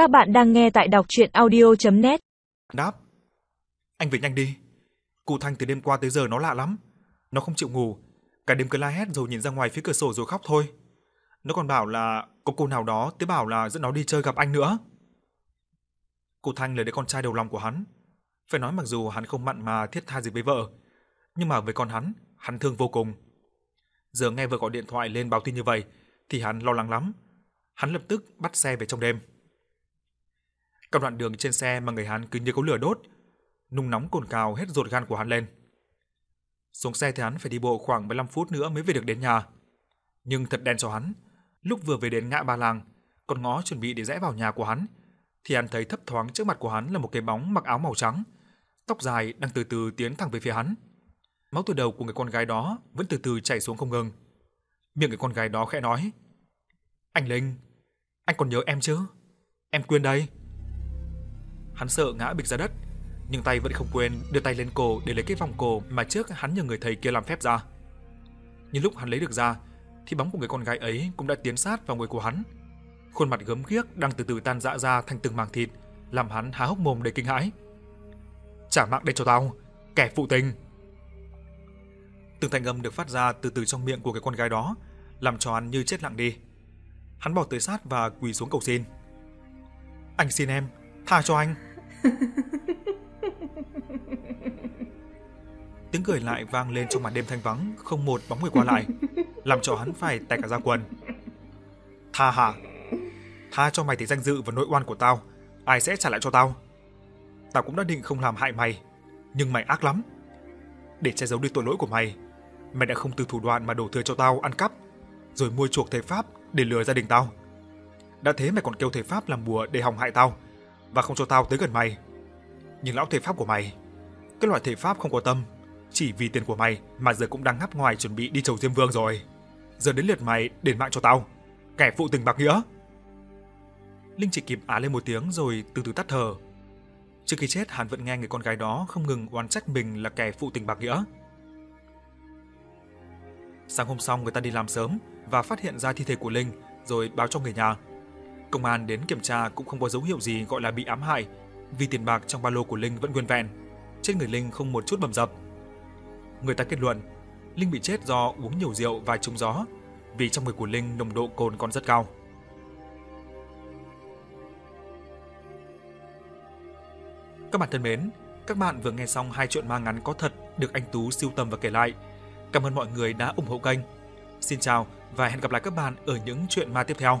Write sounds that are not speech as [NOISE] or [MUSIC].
Các bạn đang nghe tại đọc chuyện audio.net Đáp. Anh về nhanh đi. Cụ Thanh từ đêm qua tới giờ nó lạ lắm. Nó không chịu ngủ. Cả đêm cứ la hét rồi nhìn ra ngoài phía cửa sổ rồi khóc thôi. Nó còn bảo là có cô nào đó tới bảo là dẫn nó đi chơi gặp anh nữa. Cụ Thanh là đứa con trai đầu lòng của hắn. Phải nói mặc dù hắn không mặn mà thiết tha gì với vợ, nhưng mà với con hắn, hắn thương vô cùng. Giờ nghe vợ gọi điện thoại lên báo tin như vậy thì hắn lo lắng lắm. Hắn lập tức bắt xe về trong đêm. Cả đoạn đường trên xe mà người hắn cứ như có lửa đốt, nung nóng cồn cào hết ruột gan của hắn lên. Xuống xe thì hắn phải đi bộ khoảng 15 phút nữa mới về được đến nhà. Nhưng thật đen cho hắn, lúc vừa về đến ngã ba làng, con ngõ chuẩn bị để rẽ vào nhà của hắn, thì hắn thấy thấp thoáng trước mặt của hắn là một cái bóng mặc áo màu trắng, tóc dài đang từ từ tiến thẳng về phía hắn. Máu từ đầu của người con gái đó vẫn từ từ chảy xuống không ngừng. Miệng người con gái đó khẽ nói: "Anh Linh, anh còn nhớ em chứ? Em quên đây." Hắn sợ ngã bịch ra đất, nhưng tay vẫn không quên đưa tay lên cổ để lấy cái vòng cổ mà trước hắn nhờ người thầy kia làm phép ra. Nhưng lúc hắn lấy được ra, thì bóng của người con gái ấy cũng đã tiến sát vào người của hắn. Khuôn mặt gớm ghiếc đang từ từ tan rã ra thành từng mảng thịt, làm hắn há hốc mồm đầy kinh hãi. "Trả mạng đây cho tao, kẻ phụ tình!" Từng thanh âm được phát ra từ từ trong miệng của cái con gái đó, làm cho hắn như chết lặng đi. Hắn bỏ tới sát và quỳ xuống cầu xin. "Anh xin em, tha cho anh." [LAUGHS] Tiếng cười lại vang lên trong màn đêm thanh vắng, không một bóng người qua lại, làm cho hắn phải tè cả ra quần. "Tha hả? Tha cho mày thì danh dự và nội oan của tao, ai sẽ trả lại cho tao? Tao cũng đã định không làm hại mày, nhưng mày ác lắm. Để che giấu đi tội lỗi của mày, mày đã không từ thủ đoạn mà đổ thừa cho tao ăn cắp, rồi mua chuộc thầy pháp để lừa gia đình tao. Đã thế mày còn kêu thầy pháp làm bùa để hòng hại tao và không cho tao tới gần mày. Nhưng lão thể pháp của mày, cái loại thể pháp không có tâm, chỉ vì tiền của mày mà giờ cũng đang ngáp ngoài chuẩn bị đi chầu Diêm Vương rồi. Giờ đến lượt mày đền mạng cho tao, kẻ phụ tình bạc nghĩa. Linh chỉ kịp á lên một tiếng rồi từ từ tắt thở. Trước khi chết, hắn vẫn nghe người con gái đó không ngừng oán trách mình là kẻ phụ tình bạc nghĩa. Sáng hôm sau người ta đi làm sớm và phát hiện ra thi thể của Linh rồi báo cho người nhà. Công an đến kiểm tra cũng không có dấu hiệu gì gọi là bị ám hại, vì tiền bạc trong ba lô của Linh vẫn nguyên vẹn. Trên người Linh không một chút bầm dập. Người ta kết luận, Linh bị chết do uống nhiều rượu và trúng gió, vì trong người của Linh nồng độ cồn còn rất cao. Các bạn thân mến, các bạn vừa nghe xong hai chuyện ma ngắn có thật được anh Tú siêu tầm và kể lại. Cảm ơn mọi người đã ủng hộ kênh. Xin chào và hẹn gặp lại các bạn ở những chuyện ma tiếp theo.